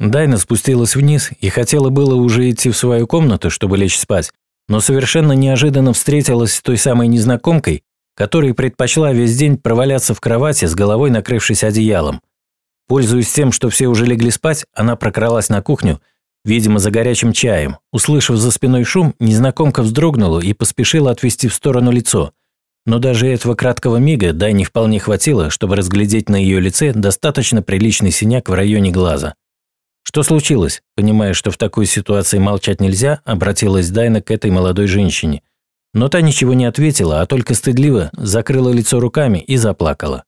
Дайна спустилась вниз и хотела было уже идти в свою комнату, чтобы лечь спать, но совершенно неожиданно встретилась с той самой незнакомкой, которая предпочла весь день проваляться в кровати с головой накрывшись одеялом. Пользуясь тем, что все уже легли спать, она прокралась на кухню, видимо, за горячим чаем. Услышав за спиной шум, незнакомка вздрогнула и поспешила отвести в сторону лицо. Но даже этого краткого мига Дайне вполне хватило, чтобы разглядеть на ее лице достаточно приличный синяк в районе глаза. «Что случилось?» Понимая, что в такой ситуации молчать нельзя, обратилась Дайна к этой молодой женщине. Но та ничего не ответила, а только стыдливо закрыла лицо руками и заплакала.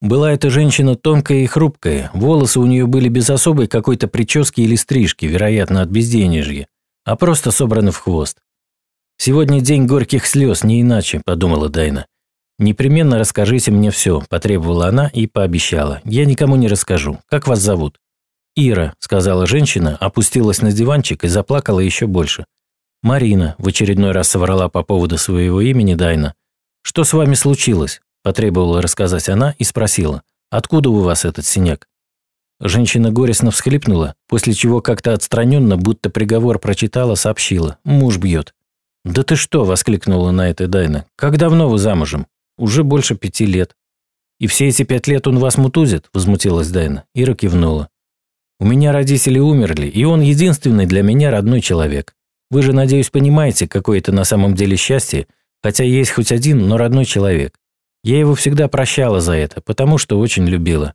Была эта женщина тонкая и хрупкая, волосы у нее были без особой какой-то прически или стрижки, вероятно, от безденежья, а просто собраны в хвост. «Сегодня день горьких слез, не иначе», – подумала Дайна. «Непременно расскажите мне все», – потребовала она и пообещала. «Я никому не расскажу. Как вас зовут?» «Ира», – сказала женщина, опустилась на диванчик и заплакала еще больше. «Марина», – в очередной раз соврала по поводу своего имени Дайна. «Что с вами случилось?» – потребовала рассказать она и спросила. «Откуда у вас этот синяк?» Женщина горестно всхлипнула, после чего как-то отстраненно, будто приговор прочитала, сообщила. «Муж бьет». «Да ты что?» – воскликнула на это Дайна. «Как давно вы замужем?» «Уже больше пяти лет». «И все эти пять лет он вас мутузит?» – возмутилась Дайна. Ира кивнула. У меня родители умерли, и он единственный для меня родной человек. Вы же, надеюсь, понимаете, какое это на самом деле счастье, хотя есть хоть один, но родной человек. Я его всегда прощала за это, потому что очень любила.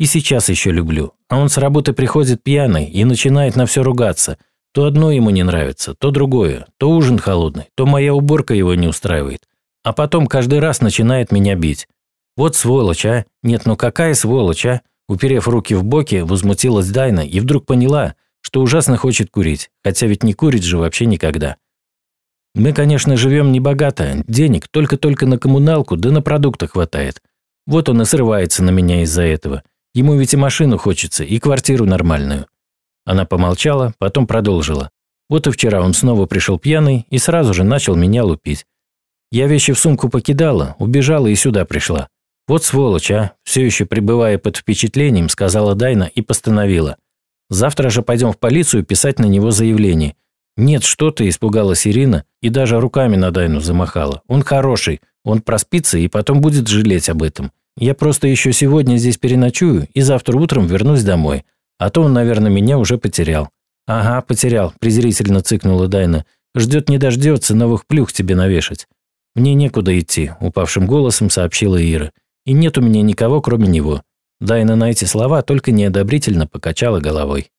И сейчас еще люблю. А он с работы приходит пьяный и начинает на все ругаться. То одно ему не нравится, то другое, то ужин холодный, то моя уборка его не устраивает. А потом каждый раз начинает меня бить. Вот сволочь, а? Нет, ну какая сволочь, а? Уперев руки в боки, возмутилась Дайна и вдруг поняла, что ужасно хочет курить, хотя ведь не курит же вообще никогда. Мы, конечно, живем небогато, денег только-только на коммуналку, да на продукты хватает. Вот он и срывается на меня из-за этого. Ему ведь и машину хочется, и квартиру нормальную. Она помолчала, потом продолжила. Вот и вчера он снова пришел пьяный и сразу же начал меня лупить. Я вещи в сумку покидала, убежала и сюда пришла. «Вот сволочь, а!» Все еще пребывая под впечатлением, сказала Дайна и постановила. «Завтра же пойдем в полицию писать на него заявление». «Нет, что ты!» – испугалась Ирина и даже руками на Дайну замахала. «Он хороший, он проспится и потом будет жалеть об этом. Я просто еще сегодня здесь переночую и завтра утром вернусь домой. А то он, наверное, меня уже потерял». «Ага, потерял», – презрительно цыкнула Дайна. «Ждет не дождется новых плюх тебе навешать». «Мне некуда идти», – упавшим голосом сообщила Ира и нет у меня никого, кроме него». Дайна на эти слова только неодобрительно покачала головой.